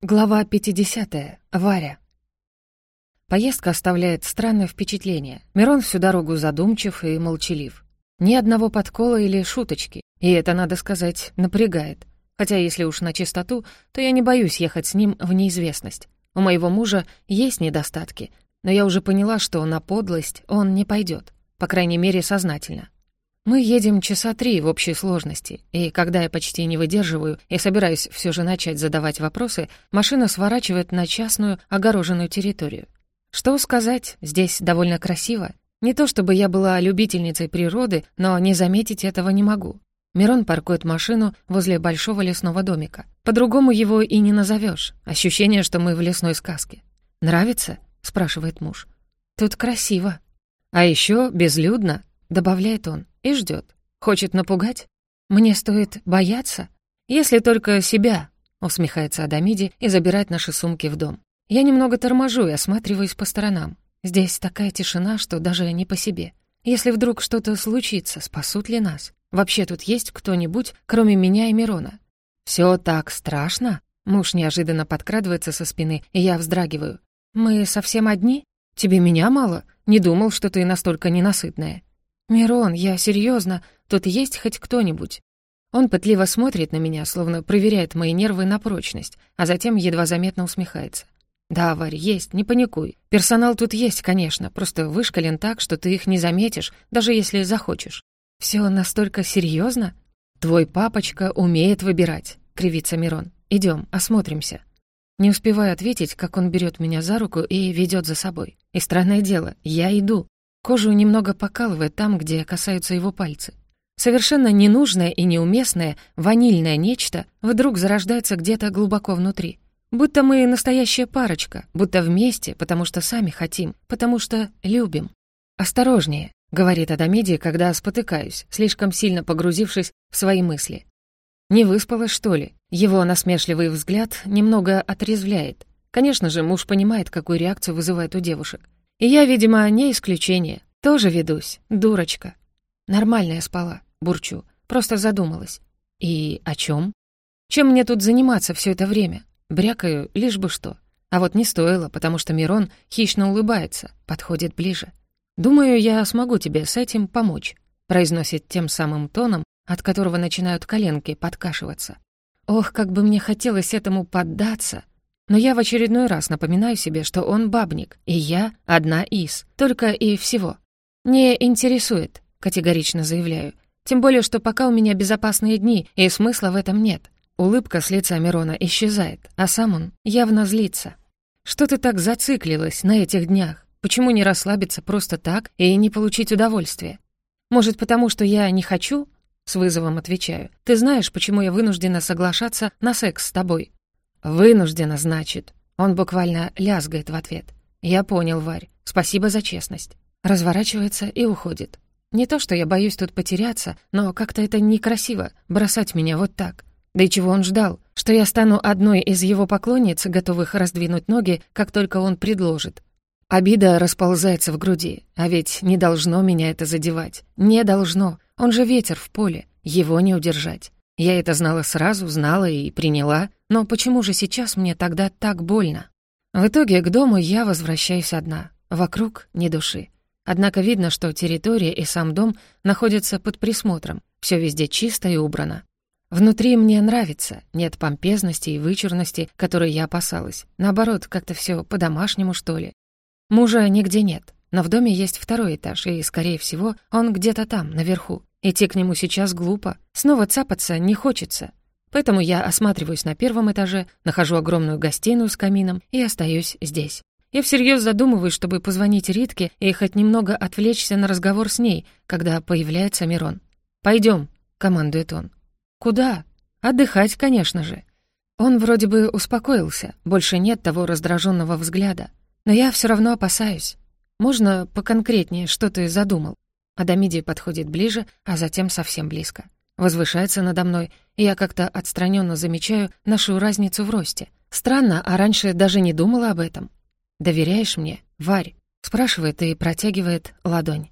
Глава 50. Варя. Поездка оставляет странное впечатление. Мирон всю дорогу задумчив и молчалив. Ни одного подкола или шуточки, и это, надо сказать, напрягает. Хотя, если уж на чистоту, то я не боюсь ехать с ним в неизвестность. У моего мужа есть недостатки, но я уже поняла, что на подлость он не пойдет, по крайней мере, сознательно. Мы едем часа три в общей сложности, и когда я почти не выдерживаю и собираюсь все же начать задавать вопросы, машина сворачивает на частную огороженную территорию. Что сказать, здесь довольно красиво. Не то чтобы я была любительницей природы, но не заметить этого не могу. Мирон паркует машину возле большого лесного домика. По-другому его и не назовешь. Ощущение, что мы в лесной сказке. «Нравится?» — спрашивает муж. «Тут красиво». «А еще безлюдно», — добавляет он и ждет. Хочет напугать? Мне стоит бояться? Если только себя, усмехается Адамиди и забирает наши сумки в дом. Я немного торможу и осматриваюсь по сторонам. Здесь такая тишина, что даже не по себе. Если вдруг что-то случится, спасут ли нас? Вообще тут есть кто-нибудь, кроме меня и Мирона? Все так страшно? Муж неожиданно подкрадывается со спины, и я вздрагиваю. «Мы совсем одни? Тебе меня мало? Не думал, что ты настолько ненасытная». «Мирон, я серьезно, тут есть хоть кто-нибудь?» Он пытливо смотрит на меня, словно проверяет мои нервы на прочность, а затем едва заметно усмехается. «Да, Варь, есть, не паникуй. Персонал тут есть, конечно, просто вышкален так, что ты их не заметишь, даже если захочешь. Все настолько серьезно? Твой папочка умеет выбирать», — кривится Мирон. Идем, осмотримся». Не успеваю ответить, как он берет меня за руку и ведет за собой. И странное дело, я иду, Кожу немного покалывает там, где касаются его пальцы. Совершенно ненужное и неуместное ванильное нечто вдруг зарождается где-то глубоко внутри. Будто мы настоящая парочка, будто вместе, потому что сами хотим, потому что любим. «Осторожнее», — говорит Адамиди, когда спотыкаюсь, слишком сильно погрузившись в свои мысли. «Не выспалась, что ли?» Его насмешливый взгляд немного отрезвляет. Конечно же, муж понимает, какую реакцию вызывает у девушек. И я, видимо, не исключение. Тоже ведусь, дурочка. Нормальная спала, бурчу. Просто задумалась. И о чем? Чем мне тут заниматься все это время? Брякаю, лишь бы что. А вот не стоило, потому что Мирон хищно улыбается, подходит ближе. «Думаю, я смогу тебе с этим помочь», произносит тем самым тоном, от которого начинают коленки подкашиваться. Ох, как бы мне хотелось этому поддаться, но я в очередной раз напоминаю себе, что он бабник, и я одна из, только и всего. «Не интересует», — категорично заявляю. «Тем более, что пока у меня безопасные дни, и смысла в этом нет». Улыбка с лица Мирона исчезает, а сам он явно злится. «Что ты так зациклилась на этих днях? Почему не расслабиться просто так и не получить удовольствие? Может, потому что я не хочу?» С вызовом отвечаю. «Ты знаешь, почему я вынуждена соглашаться на секс с тобой?» «Вынуждена, значит». Он буквально лязгает в ответ. «Я понял, Варь. Спасибо за честность». Разворачивается и уходит. Не то, что я боюсь тут потеряться, но как-то это некрасиво, бросать меня вот так. Да и чего он ждал? Что я стану одной из его поклонниц, готовых раздвинуть ноги, как только он предложит. Обида расползается в груди, а ведь не должно меня это задевать. Не должно. Он же ветер в поле, его не удержать. Я это знала сразу, знала и приняла, но почему же сейчас мне тогда так больно? В итоге к дому я возвращаюсь одна. Вокруг ни души. Однако видно, что территория и сам дом находятся под присмотром. Все везде чисто и убрано. Внутри мне нравится, нет помпезности и вычурности, которой я опасалась. Наоборот, как-то все по-домашнему, что ли. Мужа нигде нет, но в доме есть второй этаж, и, скорее всего, он где-то там, наверху. Идти к нему сейчас глупо. Снова цапаться не хочется. Поэтому я осматриваюсь на первом этаже, нахожу огромную гостиную с камином и остаюсь здесь. Я всерьез задумываюсь, чтобы позвонить Ритке и хоть немного отвлечься на разговор с ней, когда появляется Мирон. Пойдем, командует он. «Куда?» «Отдыхать, конечно же». Он вроде бы успокоился, больше нет того раздраженного взгляда. Но я все равно опасаюсь. Можно поконкретнее, что ты задумал? Адамиди подходит ближе, а затем совсем близко. Возвышается надо мной, и я как-то отстраненно замечаю нашу разницу в росте. Странно, а раньше даже не думала об этом. «Доверяешь мне, Варь?» — спрашивает и протягивает ладонь.